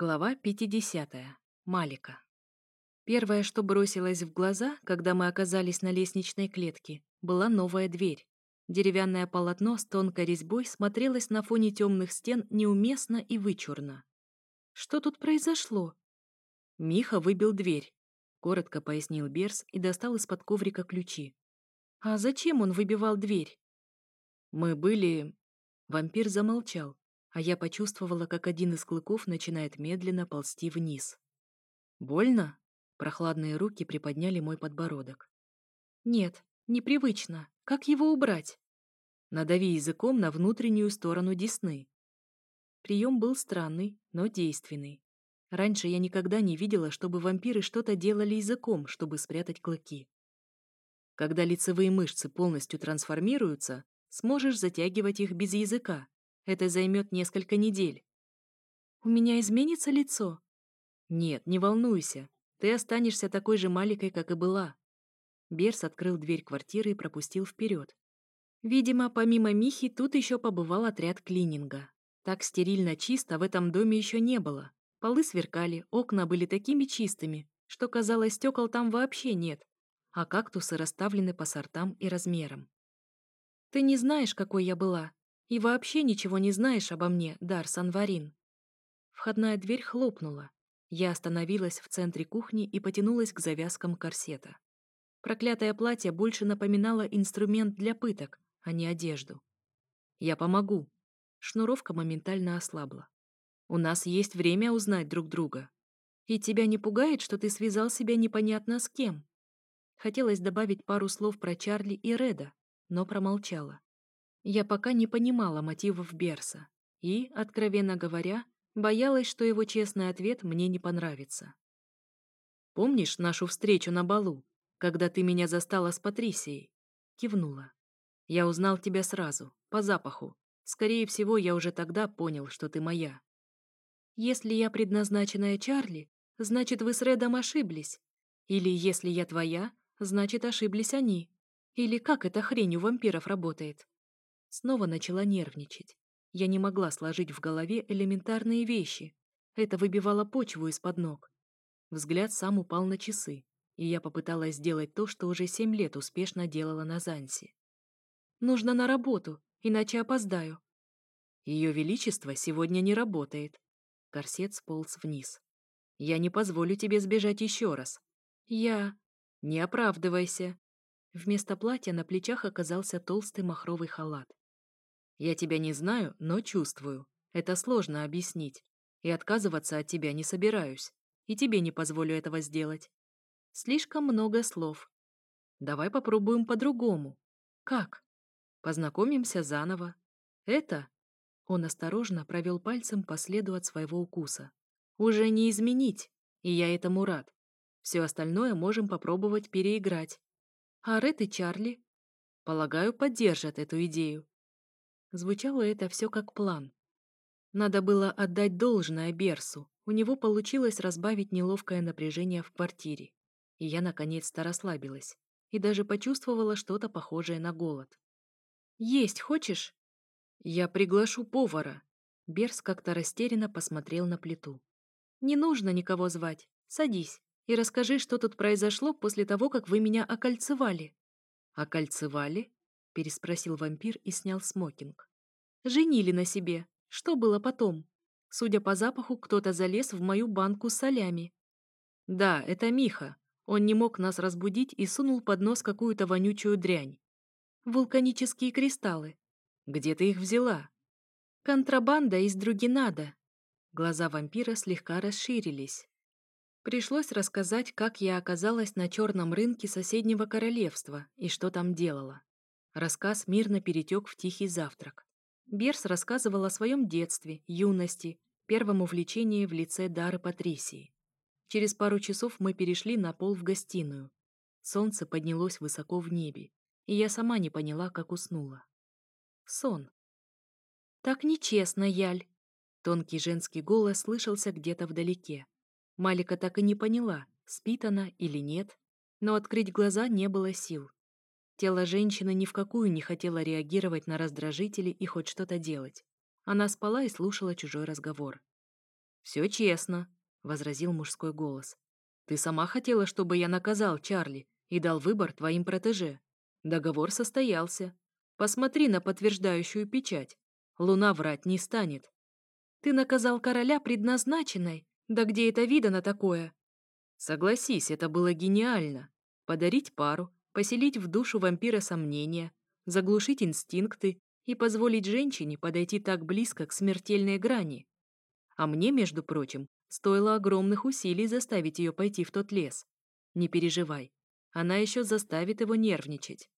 Глава 50. Малика. Первое, что бросилось в глаза, когда мы оказались на лестничной клетке, была новая дверь. Деревянное полотно с тонкой резьбой смотрелось на фоне темных стен неуместно и вычурно. Что тут произошло? Миха выбил дверь, коротко пояснил Берс и достал из-под коврика ключи. А зачем он выбивал дверь? Мы были... Вампир замолчал, а я почувствовала, как один из клыков начинает медленно ползти вниз. «Больно?» Прохладные руки приподняли мой подбородок. «Нет, непривычно. Как его убрать?» Надави языком на внутреннюю сторону десны. Прием был странный, но действенный. Раньше я никогда не видела, чтобы вампиры что-то делали языком, чтобы спрятать клыки. Когда лицевые мышцы полностью трансформируются, сможешь затягивать их без языка, это займет несколько недель. У меня изменится лицо? Нет, не волнуйся. Ты останешься такой же маленькой, как и была. Берс открыл дверь квартиры и пропустил вперед. Видимо, помимо Михи, тут еще побывал отряд клининга. Так стерильно чисто в этом доме еще не было. Полы сверкали, окна были такими чистыми, что, казалось, стекол там вообще нет, а кактусы расставлены по сортам и размерам. «Ты не знаешь, какой я была. И вообще ничего не знаешь обо мне, Дар Санварин». Входная дверь хлопнула. Я остановилась в центре кухни и потянулась к завязкам корсета. Проклятое платье больше напоминало инструмент для пыток, а не одежду. «Я помогу». Шнуровка моментально ослабла. «У нас есть время узнать друг друга. И тебя не пугает, что ты связал себя непонятно с кем?» Хотелось добавить пару слов про Чарли и Реда, но промолчала. Я пока не понимала мотивов Берса и, откровенно говоря, боялась, что его честный ответ мне не понравится. «Помнишь нашу встречу на балу, когда ты меня застала с Патрисией?» Кивнула. «Я узнал тебя сразу, по запаху. Скорее всего, я уже тогда понял, что ты моя». «Если я предназначенная Чарли, значит, вы с Редом ошиблись. Или если я твоя, значит, ошиблись они. Или как эта хрень у вампиров работает?» Снова начала нервничать. Я не могла сложить в голове элементарные вещи. Это выбивало почву из-под ног. Взгляд сам упал на часы, и я попыталась сделать то, что уже семь лет успешно делала на Зансе. «Нужно на работу, иначе опоздаю». «Ее Величество сегодня не работает». Корсет сполз вниз. «Я не позволю тебе сбежать еще раз». «Я...» «Не оправдывайся». Вместо платья на плечах оказался толстый махровый халат. Я тебя не знаю, но чувствую. Это сложно объяснить. И отказываться от тебя не собираюсь. И тебе не позволю этого сделать. Слишком много слов. Давай попробуем по-другому. Как? Познакомимся заново. Это... Он осторожно провел пальцем по следу от своего укуса. Уже не изменить, и я этому рад. Все остальное можем попробовать переиграть. А Ред и Чарли, полагаю, поддержат эту идею. Звучало это все как план. Надо было отдать должное Берсу. У него получилось разбавить неловкое напряжение в квартире. И я наконец-то расслабилась. И даже почувствовала что-то похожее на голод. «Есть хочешь?» «Я приглашу повара». Берс как-то растерянно посмотрел на плиту. «Не нужно никого звать. Садись и расскажи, что тут произошло после того, как вы меня окольцевали». «Окольцевали?» Переспросил вампир и снял смокинг. Женили на себе. Что было потом? Судя по запаху, кто-то залез в мою банку с солями. Да, это Миха. Он не мог нас разбудить и сунул под нос какую-то вонючую дрянь. Вулканические кристаллы. Где ты их взяла? Контрабанда из Другинада. Глаза вампира слегка расширились. Пришлось рассказать, как я оказалась на черном рынке соседнего королевства и что там делала. Рассказ мирно перетек в тихий завтрак. Берс рассказывал о своем детстве, юности, первом увлечении в лице Дары Патрисии. Через пару часов мы перешли на пол в гостиную. Солнце поднялось высоко в небе, и я сама не поняла, как уснула. Сон. «Так нечестно, Яль!» Тонкий женский голос слышался где-то вдалеке. Малика так и не поняла, спит она или нет, но открыть глаза не было сил. Тело женщины ни в какую не хотело реагировать на раздражители и хоть что-то делать. Она спала и слушала чужой разговор. «Все честно», — возразил мужской голос. «Ты сама хотела, чтобы я наказал Чарли и дал выбор твоим протеже. Договор состоялся. Посмотри на подтверждающую печать. Луна врать не станет. Ты наказал короля предназначенной? Да где это видано такое? Согласись, это было гениально. Подарить пару, поселить в душу вампира сомнения, заглушить инстинкты и позволить женщине подойти так близко к смертельной грани. А мне, между прочим, стоило огромных усилий заставить ее пойти в тот лес. Не переживай, она еще заставит его нервничать.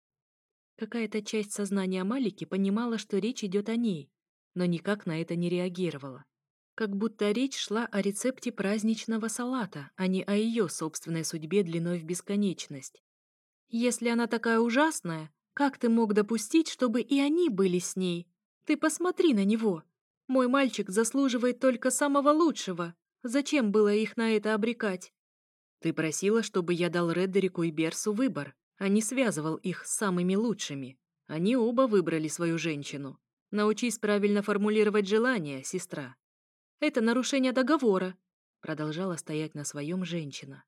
Какая-то часть сознания Малики понимала, что речь идет о ней, но никак на это не реагировала. Как будто речь шла о рецепте праздничного салата, а не о ее собственной судьбе длиной в бесконечность. «Если она такая ужасная, как ты мог допустить, чтобы и они были с ней? Ты посмотри на него!» Мой мальчик заслуживает только самого лучшего. Зачем было их на это обрекать? Ты просила, чтобы я дал Реддерику и Берсу выбор, а не связывал их с самыми лучшими. Они оба выбрали свою женщину. Научись правильно формулировать желания, сестра. Это нарушение договора, продолжала стоять на своем женщина.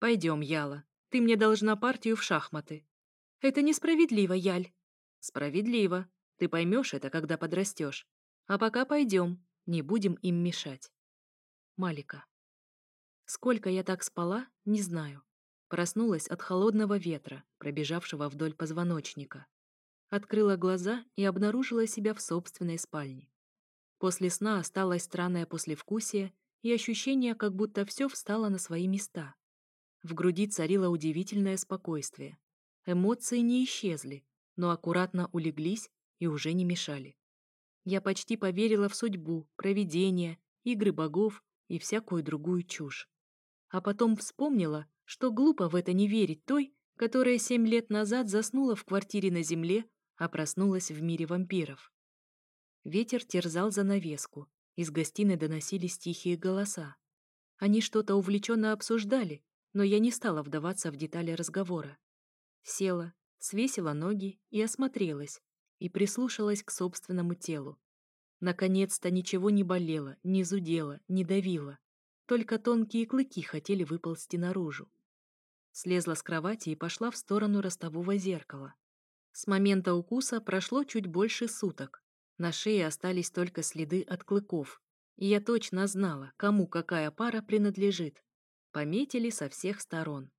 Пойдем, Яла. Ты мне должна партию в шахматы. Это несправедливо, Яль. Справедливо. Ты поймешь это, когда подрастешь. А пока пойдем, не будем им мешать. Малика. Сколько я так спала, не знаю. Проснулась от холодного ветра, пробежавшего вдоль позвоночника. Открыла глаза и обнаружила себя в собственной спальне. После сна осталось странное послевкусие и ощущение, как будто все встало на свои места. В груди царило удивительное спокойствие. Эмоции не исчезли, но аккуратно улеглись и уже не мешали. Я почти поверила в судьбу, провидение, игры богов и всякую другую чушь. А потом вспомнила, что глупо в это не верить той, которая семь лет назад заснула в квартире на земле, а проснулась в мире вампиров. Ветер терзал занавеску, из гостиной доносились тихие голоса. Они что-то увлеченно обсуждали, но я не стала вдаваться в детали разговора. Села, свесила ноги и осмотрелась, и прислушалась к собственному телу. Наконец-то ничего не болело, не зудело, не давило. Только тонкие клыки хотели выползти наружу. Слезла с кровати и пошла в сторону ростового зеркала. С момента укуса прошло чуть больше суток. На шее остались только следы от клыков, и я точно знала, кому какая пара принадлежит. Пометили со всех сторон.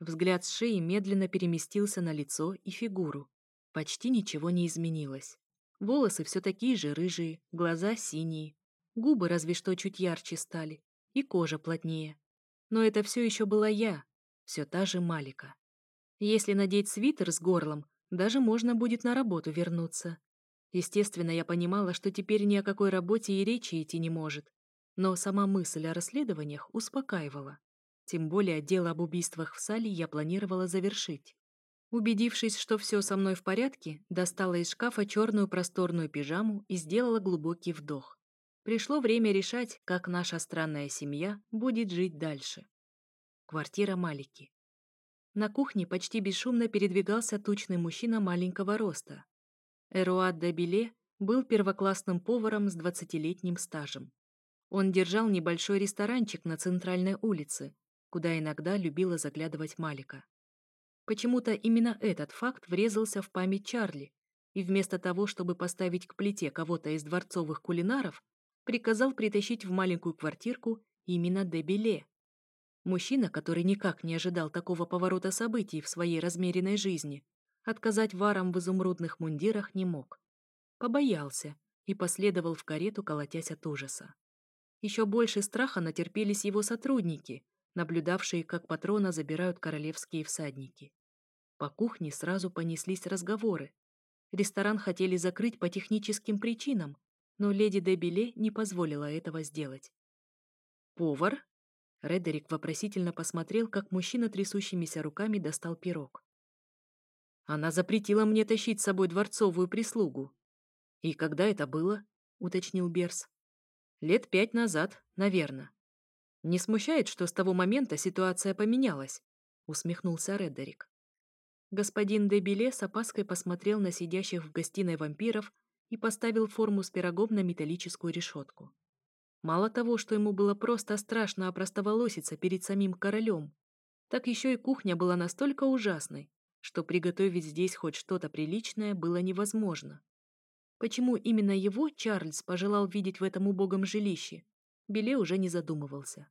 Взгляд с шеи медленно переместился на лицо и фигуру. Почти ничего не изменилось. Волосы все такие же рыжие, глаза синие, губы разве что чуть ярче стали, и кожа плотнее. Но это все еще была я, все та же Малика. Если надеть свитер с горлом, даже можно будет на работу вернуться. Естественно, я понимала, что теперь ни о какой работе и речи идти не может. Но сама мысль о расследованиях успокаивала. Тем более дело об убийствах в Сале я планировала завершить. Убедившись, что все со мной в порядке, достала из шкафа черную просторную пижаму и сделала глубокий вдох. Пришло время решать, как наша странная семья будет жить дальше. Квартира Малики. На кухне почти бесшумно передвигался тучный мужчина маленького роста. Эруат де Биле был первоклассным поваром с 20-летним стажем. Он держал небольшой ресторанчик на центральной улице, куда иногда любила заглядывать Малика. Почему-то именно этот факт врезался в память Чарли, и вместо того, чтобы поставить к плите кого-то из дворцовых кулинаров, приказал притащить в маленькую квартирку именно Дебеле. Мужчина, который никак не ожидал такого поворота событий в своей размеренной жизни, отказать варам в изумрудных мундирах не мог. Побоялся и последовал в карету, колотясь от ужаса. Еще больше страха натерпелись его сотрудники, наблюдавшие, как патрона забирают королевские всадники. По кухне сразу понеслись разговоры. Ресторан хотели закрыть по техническим причинам, но леди Дебиле не позволила этого сделать. «Повар?» Редерик вопросительно посмотрел, как мужчина трясущимися руками достал пирог. «Она запретила мне тащить с собой дворцовую прислугу». «И когда это было?» — уточнил Берс. «Лет пять назад, наверное». «Не смущает, что с того момента ситуация поменялась?» — усмехнулся Редерик. Господин Дебиле с опаской посмотрел на сидящих в гостиной вампиров и поставил форму с пирогом на металлическую решетку. Мало того, что ему было просто страшно опростоволоситься перед самим королем, так еще и кухня была настолько ужасной, что приготовить здесь хоть что-то приличное было невозможно. Почему именно его Чарльз пожелал видеть в этом убогом жилище, Беле уже не задумывался.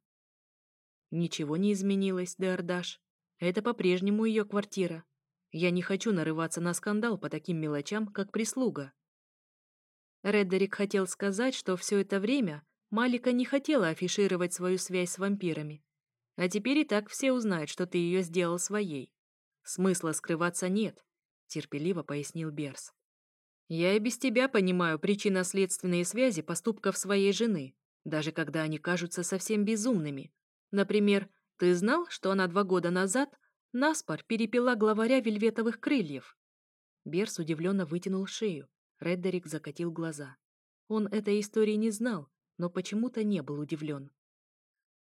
Ничего не изменилось, Деордаш. Это по-прежнему ее квартира. Я не хочу нарываться на скандал по таким мелочам, как прислуга. Реддерик хотел сказать, что все это время Малика не хотела афишировать свою связь с вампирами. А теперь и так все узнают, что ты ее сделал своей. Смысла скрываться нет, терпеливо пояснил Берс. Я и без тебя понимаю причинно-следственные связи поступков своей жены, даже когда они кажутся совсем безумными. Например, ты знал, что она два года назад наспор перепила главаря вельветовых крыльев? Берс удивленно вытянул шею. Реддерик закатил глаза. Он этой истории не знал, но почему-то не был удивлен.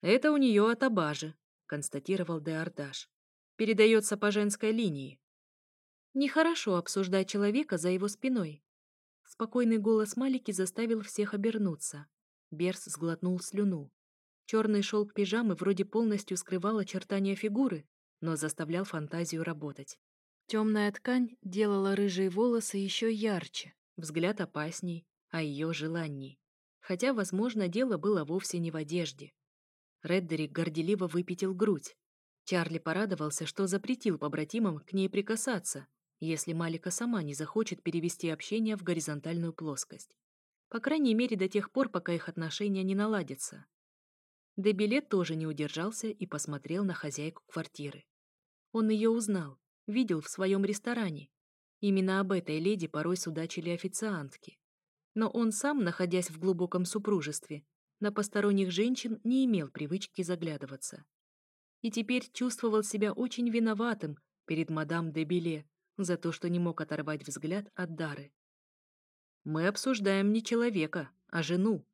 «Это у нее от Абажи», — констатировал Деордаш. «Передается по женской линии». «Нехорошо обсуждать человека за его спиной». Спокойный голос Малики заставил всех обернуться. Берс сглотнул слюну. Черный шелк пижамы вроде полностью скрывал очертания фигуры, но заставлял фантазию работать. Темная ткань делала рыжие волосы еще ярче, взгляд опасней, а ее желаний. Хотя, возможно, дело было вовсе не в одежде. Реддерик горделиво выпятил грудь. Чарли порадовался, что запретил побратимам к ней прикасаться, если Малика сама не захочет перевести общение в горизонтальную плоскость. По крайней мере, до тех пор, пока их отношения не наладятся. Дебилет тоже не удержался и посмотрел на хозяйку квартиры. Он ее узнал, видел в своем ресторане. Именно об этой леди порой судачили официантки. Но он сам, находясь в глубоком супружестве, на посторонних женщин не имел привычки заглядываться. И теперь чувствовал себя очень виноватым перед мадам де Беле за то, что не мог оторвать взгляд от Дары. «Мы обсуждаем не человека, а жену».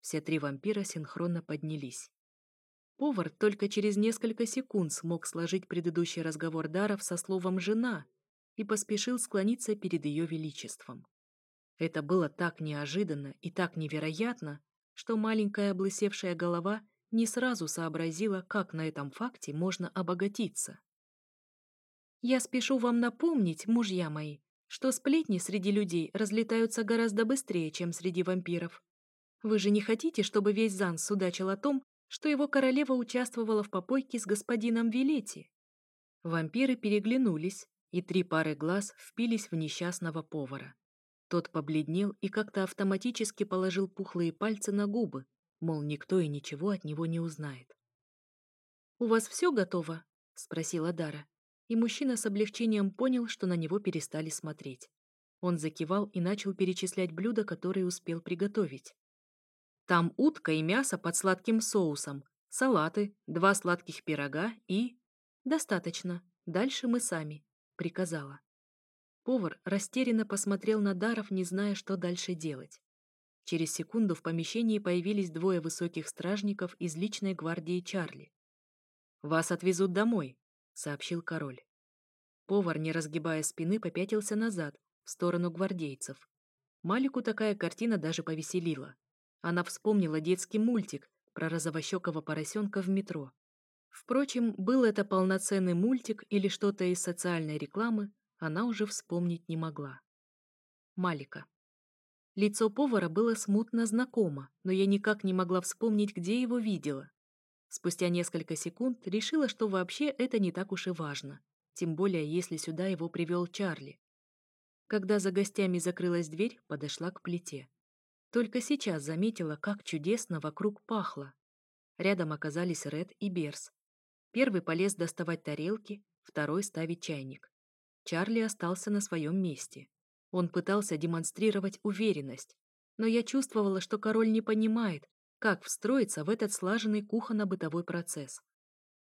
Все три вампира синхронно поднялись. Повар только через несколько секунд смог сложить предыдущий разговор Даров со словом «жена» и поспешил склониться перед ее величеством. Это было так неожиданно и так невероятно, что маленькая облысевшая голова не сразу сообразила, как на этом факте можно обогатиться. «Я спешу вам напомнить, мужья мои, что сплетни среди людей разлетаются гораздо быстрее, чем среди вампиров. Вы же не хотите, чтобы весь Занс судачил о том, что его королева участвовала в попойке с господином Вилети? Вампиры переглянулись, и три пары глаз впились в несчастного повара. Тот побледнел и как-то автоматически положил пухлые пальцы на губы, мол, никто и ничего от него не узнает. «У вас все готово?» — спросила Дара и мужчина с облегчением понял, что на него перестали смотреть. Он закивал и начал перечислять блюда, которые успел приготовить. Там утка и мясо под сладким соусом, салаты, два сладких пирога и... «Достаточно. Дальше мы сами», — приказала. Повар растерянно посмотрел на Даров, не зная, что дальше делать. Через секунду в помещении появились двое высоких стражников из личной гвардии Чарли. «Вас отвезут домой», сообщил король. Повар, не разгибая спины, попятился назад, в сторону гвардейцев. Малику такая картина даже повеселила. Она вспомнила детский мультик про розовощекого поросенка в метро. Впрочем, был это полноценный мультик или что-то из социальной рекламы, она уже вспомнить не могла. Малика. Лицо повара было смутно знакомо, но я никак не могла вспомнить, где его видела. Спустя несколько секунд решила, что вообще это не так уж и важно, тем более если сюда его привел Чарли. Когда за гостями закрылась дверь, подошла к плите. Только сейчас заметила, как чудесно вокруг пахло. Рядом оказались Ред и Берс. Первый полез доставать тарелки, второй ставить чайник. Чарли остался на своем месте. Он пытался демонстрировать уверенность, но я чувствовала, что король не понимает, как встроиться в этот слаженный кухонно-бытовой процесс.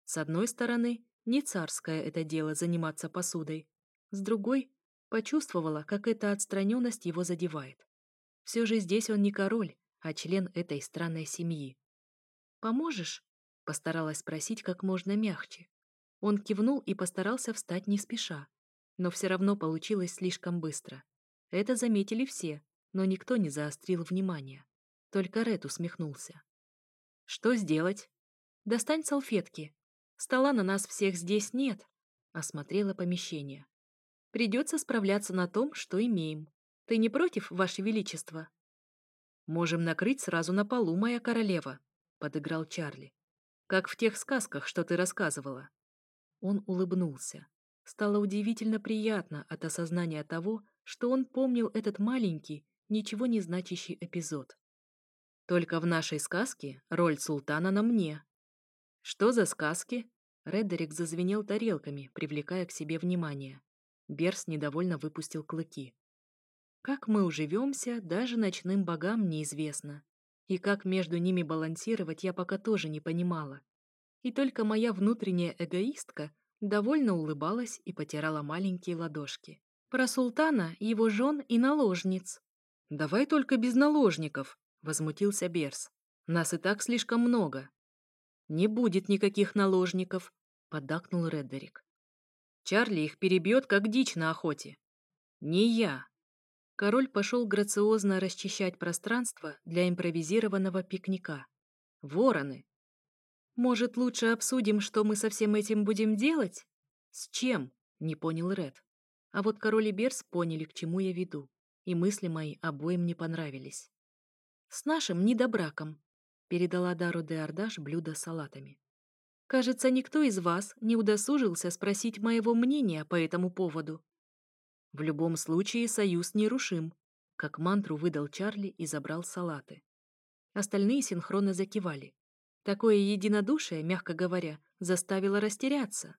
С одной стороны, не царское это дело заниматься посудой. С другой, почувствовала, как эта отстраненность его задевает. Все же здесь он не король, а член этой странной семьи. «Поможешь?» — постаралась спросить как можно мягче. Он кивнул и постарался встать не спеша, но все равно получилось слишком быстро. Это заметили все, но никто не заострил внимания. Только Ред усмехнулся. «Что сделать?» «Достань салфетки. Стола на нас всех здесь нет», — осмотрела помещение. «Придется справляться на том, что имеем. Ты не против, Ваше Величество?» «Можем накрыть сразу на полу, моя королева», — подыграл Чарли. «Как в тех сказках, что ты рассказывала». Он улыбнулся. Стало удивительно приятно от осознания того, что он помнил этот маленький, ничего не значащий эпизод. Только в нашей сказке роль султана на мне. Что за сказки? Редерик зазвенел тарелками, привлекая к себе внимание. Берс недовольно выпустил клыки. Как мы уживемся, даже ночным богам неизвестно. И как между ними балансировать, я пока тоже не понимала. И только моя внутренняя эгоистка довольно улыбалась и потирала маленькие ладошки. Про султана, его жен и наложниц. «Давай только без наложников», — возмутился Берс. «Нас и так слишком много». «Не будет никаких наложников», — поддакнул Реддерик. «Чарли их перебьет, как дичь на охоте». «Не я». Король пошел грациозно расчищать пространство для импровизированного пикника. «Вороны, «Может, лучше обсудим, что мы со всем этим будем делать?» «С чем?» — не понял Ред. А вот король и Берс поняли, к чему я веду, и мысли мои обоим не понравились. «С нашим недобраком», — передала Дару де Ардаш блюдо с салатами. «Кажется, никто из вас не удосужился спросить моего мнения по этому поводу». «В любом случае союз нерушим», — как мантру выдал Чарли и забрал салаты. Остальные синхронно закивали. Такое единодушие, мягко говоря, заставило растеряться.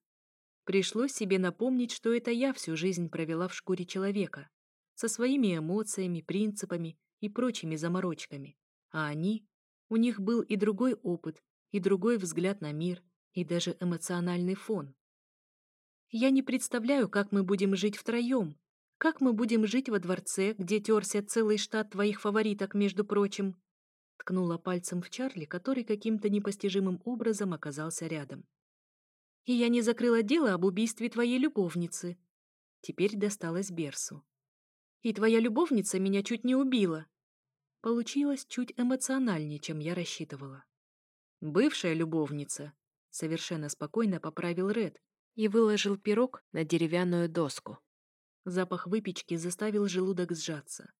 Пришлось себе напомнить, что это я всю жизнь провела в шкуре человека, со своими эмоциями, принципами и прочими заморочками. А они? У них был и другой опыт, и другой взгляд на мир, и даже эмоциональный фон. Я не представляю, как мы будем жить втроем, как мы будем жить во дворце, где терся целый штат твоих фавориток, между прочим, ткнула пальцем в Чарли, который каким-то непостижимым образом оказался рядом. «И я не закрыла дело об убийстве твоей любовницы». Теперь досталось Берсу. «И твоя любовница меня чуть не убила». Получилось чуть эмоциональнее, чем я рассчитывала. «Бывшая любовница», — совершенно спокойно поправил Ред и выложил пирог на деревянную доску. Запах выпечки заставил желудок сжаться.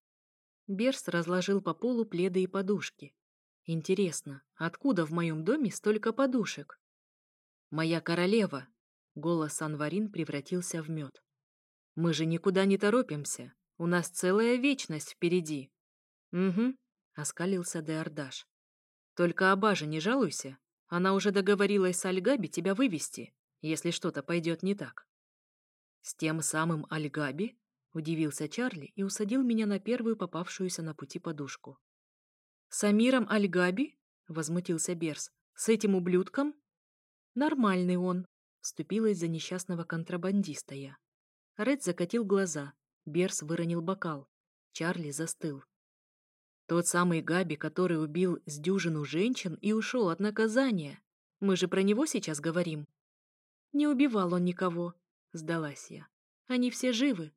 Берс разложил по полу пледы и подушки. Интересно, откуда в моем доме столько подушек? «Моя королева!» — голос Анварин превратился в мед. «Мы же никуда не торопимся. У нас целая вечность впереди». «Угу», — оскалился Деордаш. «Только Абаже не жалуйся. Она уже договорилась с Альгаби тебя вывести, если что-то пойдет не так». «С тем самым Альгаби?» — удивился Чарли и усадил меня на первую попавшуюся на пути подушку. «С Амиром Альгаби?» — возмутился Берс. «С этим ублюдком?» «Нормальный он», — вступилась за несчастного контрабандиста я. Ред закатил глаза, Берс выронил бокал. Чарли застыл. «Тот самый Габи, который убил с дюжину женщин и ушел от наказания. Мы же про него сейчас говорим». «Не убивал он никого», — сдалась я. «Они все живы,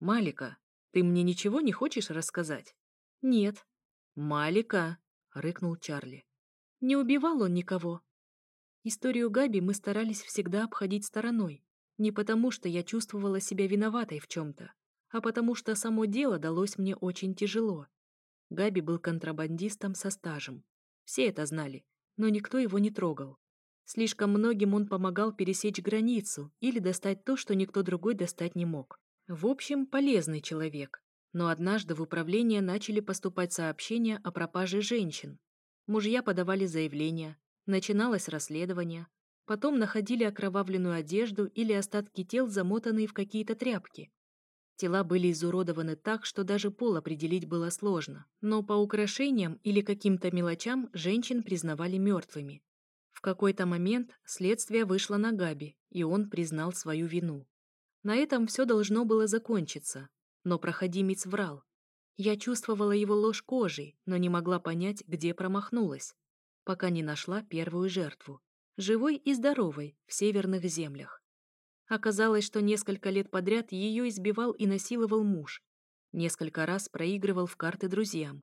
«Малика, ты мне ничего не хочешь рассказать?» «Нет». «Малика!» — рыкнул Чарли. «Не убивал он никого». Историю Габи мы старались всегда обходить стороной. Не потому, что я чувствовала себя виноватой в чем-то, а потому что само дело далось мне очень тяжело. Габи был контрабандистом со стажем. Все это знали, но никто его не трогал. Слишком многим он помогал пересечь границу или достать то, что никто другой достать не мог. В общем, полезный человек. Но однажды в управление начали поступать сообщения о пропаже женщин. Мужья подавали заявления, начиналось расследование, потом находили окровавленную одежду или остатки тел, замотанные в какие-то тряпки. Тела были изуродованы так, что даже пол определить было сложно, но по украшениям или каким-то мелочам женщин признавали мертвыми. В какой-то момент следствие вышло на Габи, и он признал свою вину. На этом все должно было закончиться, но проходимец врал. Я чувствовала его ложь кожей, но не могла понять, где промахнулась, пока не нашла первую жертву, живой и здоровой, в северных землях. Оказалось, что несколько лет подряд ее избивал и насиловал муж. Несколько раз проигрывал в карты друзьям.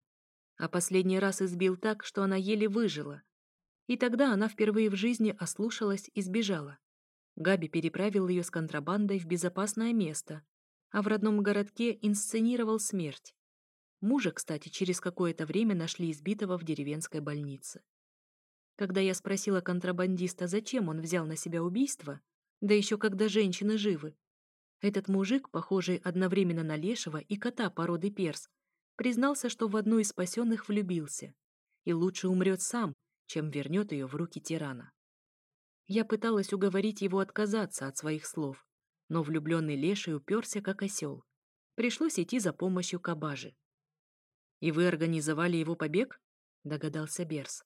А последний раз избил так, что она еле выжила. И тогда она впервые в жизни ослушалась и сбежала. Габи переправил ее с контрабандой в безопасное место, а в родном городке инсценировал смерть. Мужа, кстати, через какое-то время нашли избитого в деревенской больнице. Когда я спросила контрабандиста, зачем он взял на себя убийство, да еще когда женщины живы, этот мужик, похожий одновременно на лешего и кота породы перс, признался, что в одну из спасенных влюбился и лучше умрет сам, чем вернет ее в руки тирана. Я пыталась уговорить его отказаться от своих слов, но влюбленный леший уперся, как осел. Пришлось идти за помощью кабажи. «И вы организовали его побег?» — догадался Берс.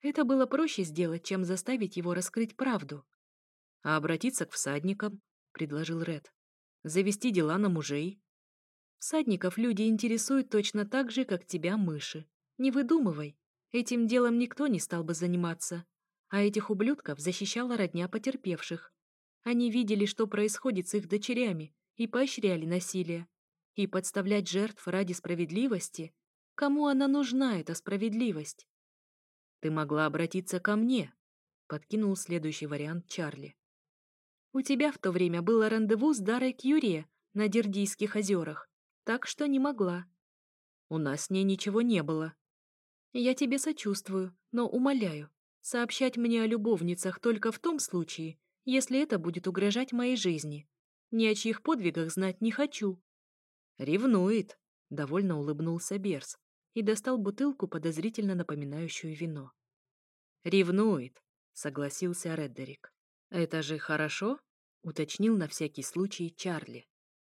«Это было проще сделать, чем заставить его раскрыть правду». «А обратиться к всадникам?» — предложил Ред. «Завести дела на мужей?» «Всадников люди интересуют точно так же, как тебя мыши. Не выдумывай. Этим делом никто не стал бы заниматься. А этих ублюдков защищала родня потерпевших. Они видели, что происходит с их дочерями, и поощряли насилие. И подставлять жертв ради справедливости? Кому она нужна, эта справедливость? «Ты могла обратиться ко мне», — подкинул следующий вариант Чарли. «У тебя в то время было рандеву с Дарой Кьюре на Дердийских озерах, так что не могла». «У нас с ней ничего не было», я тебе сочувствую, но умоляю, сообщать мне о любовницах только в том случае, если это будет угрожать моей жизни. Ни о чьих подвигах знать не хочу». «Ревнует», — довольно улыбнулся Берс и достал бутылку, подозрительно напоминающую вино. «Ревнует», — согласился Реддерик. «Это же хорошо?» — уточнил на всякий случай Чарли.